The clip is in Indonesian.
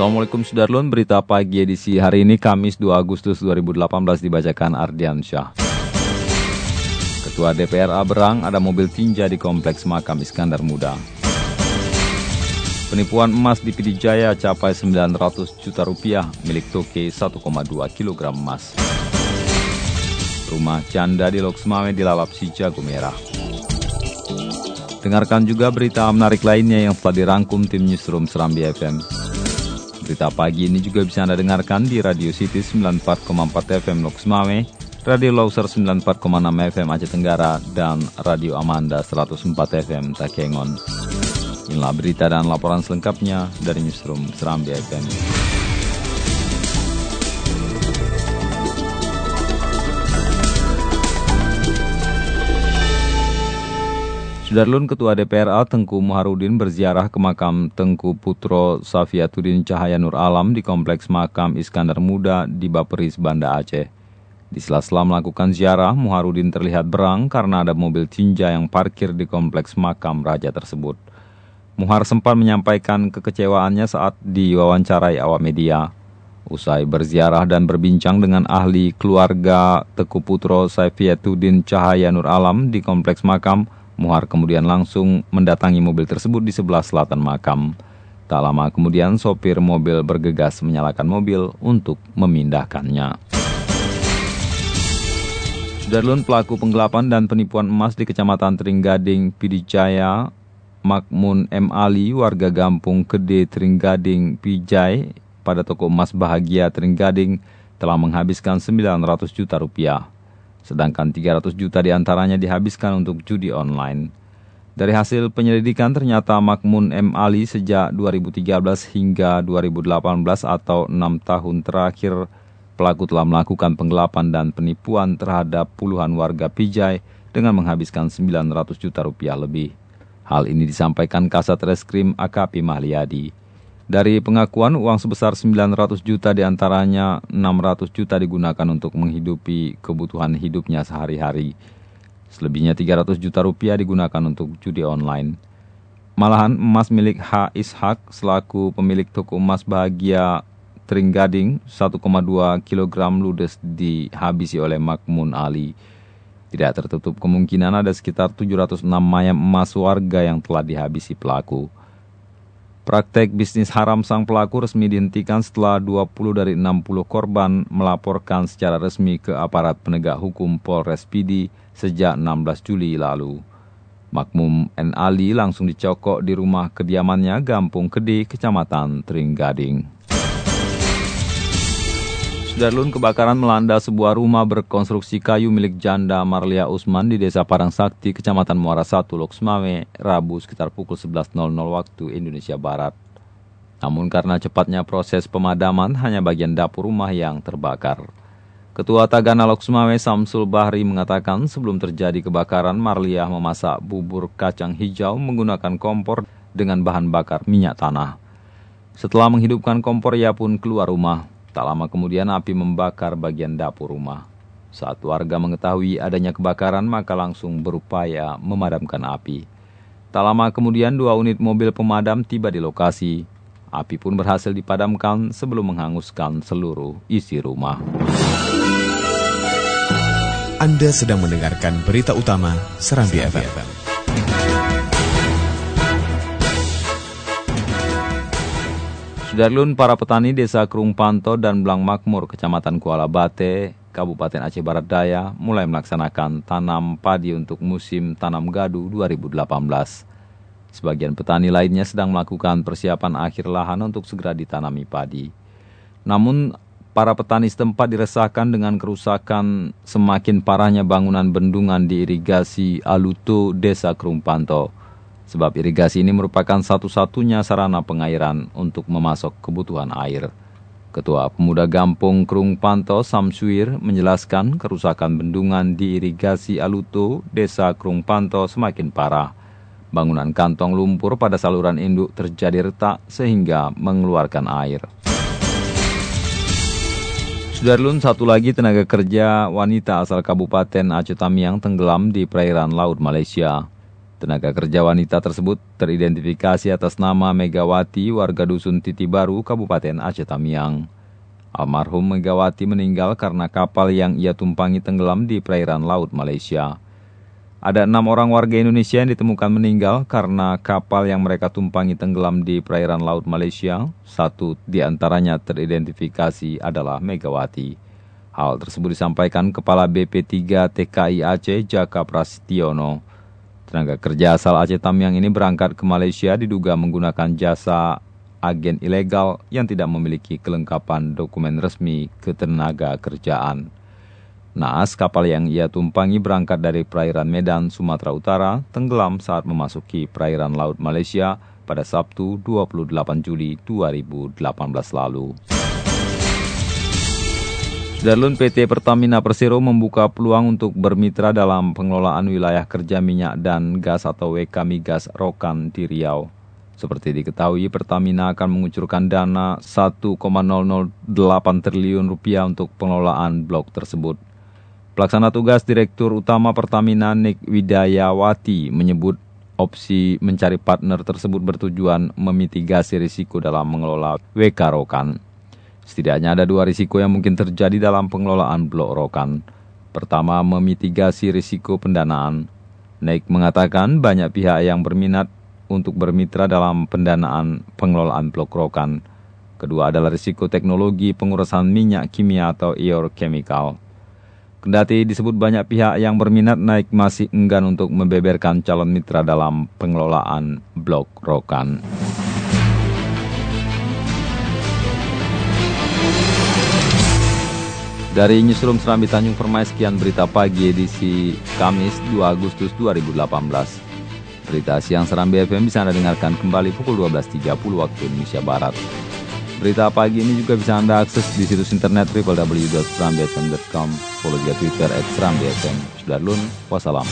Assalamualaikum Sudarlun, berita pagi edisi hari ini Kamis 2 Agustus 2018 dibacakan Ardian Syah. Ketua DPRA Berang ada mobil tinja di kompleks makam Iskandar Muda. Penipuan emas di Pidijaya capai 900 juta rupiah milik Toke 1,2 kg emas. Rumah janda di Loksmawe dilalap si jago merah. Dengarkan juga berita menarik lainnya yang telah dirangkum tim Newsroom Serambi FM. Berita pagi ini juga bisa Anda dengarkan di Radio City 94,4 FM Lok Semawe, Radio Loser 94,6 FM Aceh Tenggara, dan Radio Amanda 104 FM Takengon. Inilah berita dan laporan selengkapnya dari Newsroom Serambi FM. Sudarlun Ketua DPRA Tengku Muharudin berziarah ke makam Tengku Putro Safiatuddin Cahaya Nur Alam di Kompleks Makam Iskandar Muda di Baperis, Banda Aceh. Di sela-sela melakukan ziarah, Muharudin terlihat berang karena ada mobil tinja yang parkir di kompleks makam raja tersebut. Muhar sempat menyampaikan kekecewaannya saat diwawancarai awak media. Usai berziarah dan berbincang dengan ahli keluarga Teku Putro Safiatuddin Cahaya Nur Alam di kompleks makam, Muhar kemudian langsung mendatangi mobil tersebut di sebelah selatan makam. Tak lama kemudian sopir mobil bergegas menyalakan mobil untuk memindahkannya. Sudarlun pelaku penggelapan dan penipuan emas di Kecamatan Tringgading, Pidijaya, Makmun M. Ali, warga Gampung Kede Tringgading, Pijai, pada toko emas Bahagia Tringgading telah menghabiskan 900 juta rupiah sedangkan 300 juta di antaranya dihabiskan untuk judi online. Dari hasil penyelidikan ternyata Makmun M. Ali sejak 2013 hingga 2018 atau 6 tahun terakhir pelaku telah melakukan penggelapan dan penipuan terhadap puluhan warga Pijai dengan menghabiskan 900 juta rupiah lebih. Hal ini disampaikan Kasat Reskrim AKP Mahliadi. Dari pengakuan uang sebesar 900 juta di antaranya 600 juta digunakan untuk menghidupi kebutuhan hidupnya sehari-hari. Selebihnya 300 juta rupiah digunakan untuk judi online. Malahan emas milik H. Ishak selaku pemilik toko emas bahagia Tringgading 1,2 kg ludes dihabisi oleh Makmun Ali. Tidak tertutup kemungkinan ada sekitar 706 mayam emas warga yang telah dihabisi pelaku. Praktek bisnis haram sang pelaku resmi dihentikan setelah 20 dari 60 korban melaporkan secara resmi ke aparat penegak hukum Polres Pidi sejak 16 Juli lalu. Makmum N. Ali langsung dicokok di rumah kediamannya Gampung Kedi, Kecamatan Tringgading. Sudarlun kebakaran melanda sebuah rumah berkonstruksi kayu milik janda Marlia Usman di Desa Parang Sakti, Kecamatan Muara Satu, Loksmawe, Rabu sekitar pukul 11.00 waktu Indonesia Barat. Namun karena cepatnya proses pemadaman, hanya bagian dapur rumah yang terbakar. Ketua Tagana Loksmawe Samsul Bahri mengatakan sebelum terjadi kebakaran, Marlia memasak bubur kacang hijau menggunakan kompor dengan bahan bakar minyak tanah. Setelah menghidupkan kompor, ia pun keluar rumah. Tak lama kemudian api membakar bagian dapur rumah. Saat warga mengetahui adanya kebakaran maka langsung berupaya memadamkan api. Tak lama kemudian dua unit mobil pemadam tiba di lokasi. Api pun berhasil dipadamkan sebelum menghanguskan seluruh isi rumah. Anda sedang mendengarkan berita utama Serambi FM. Sudarlun, para petani desa Kerung Panto dan Belang Makmur, Kecamatan Kuala Bate, Kabupaten Aceh Barat Daya, mulai melaksanakan tanam padi untuk musim tanam gadu 2018. Sebagian petani lainnya sedang melakukan persiapan akhir lahan untuk segera ditanami padi. Namun, para petani setempat diresahkan dengan kerusakan semakin parahnya bangunan bendungan di irigasi Aluto, Desa Kerung Panto. Sebab irigasi ini merupakan satu-satunya sarana pengairan untuk memasok kebutuhan air. Ketua Pemuda Gampung Krung Panto Samsuir menjelaskan kerusakan bendungan di irigasi Aluto, Desa Krung Panto semakin parah. Bangunan kantong lumpur pada saluran induk terjadi retak sehingga mengeluarkan air. Sudarlun satu lagi tenaga kerja wanita asal Kabupaten Aceh Tamiang tenggelam di perairan Laut Malaysia. Tenaga kerja wanita tersebut teridentifikasi atas nama Megawati, warga Dusun Titi Baru, Kabupaten Aceh Tamiang. Almarhum Megawati meninggal karena kapal yang ia tumpangi tenggelam di perairan Laut Malaysia. Ada enam orang warga Indonesia yang ditemukan meninggal karena kapal yang mereka tumpangi tenggelam di perairan Laut Malaysia. Satu di antaranya teridentifikasi adalah Megawati. Hal tersebut disampaikan Kepala BP3 TKI Aceh Jaka Prasetyono. Tenaga kerja asal Aceh Tamiang ini berangkat ke Malaysia diduga menggunakan jasa agen ilegal yang tidak memiliki kelengkapan dokumen resmi ketenaga kerjaan. Naas kapal yang ia tumpangi berangkat dari perairan Medan, Sumatera Utara, tenggelam saat memasuki perairan Laut Malaysia pada Sabtu 28 Juli 2018 lalu. Darlun PT Pertamina Persero membuka peluang untuk bermitra dalam pengelolaan wilayah kerja minyak dan gas atau WK Migas Rokan di Riau. Seperti diketahui, Pertamina akan mengucurkan dana 1,008 triliun rupiah untuk pengelolaan blok tersebut. Pelaksana tugas Direktur Utama Pertamina Nik Widayawati menyebut opsi mencari partner tersebut bertujuan memitigasi risiko dalam mengelola WK Rokan. Setidaknya ada dua risiko yang mungkin terjadi dalam pengelolaan blok rokan. Pertama, memitigasi risiko pendanaan. Naik mengatakan banyak pihak yang berminat untuk bermitra dalam pendanaan pengelolaan blok rokan. Kedua adalah risiko teknologi pengurasan minyak kimia atau ior chemical. Kendati disebut banyak pihak yang berminat naik masih enggan untuk membeberkan calon mitra dalam pengelolaan blok rokan. Dari Newsroom Serambi Tanjung Permai, sekian berita pagi edisi Kamis 2 Agustus 2018. Berita siang Serambi FM bisa Anda dengarkan kembali pukul 12.30 waktu Indonesia Barat. Berita pagi ini juga bisa Anda akses di situs internet www.serambifm.com. Follow juga Twitter at Serambi FM. Sudah lun, wassalam.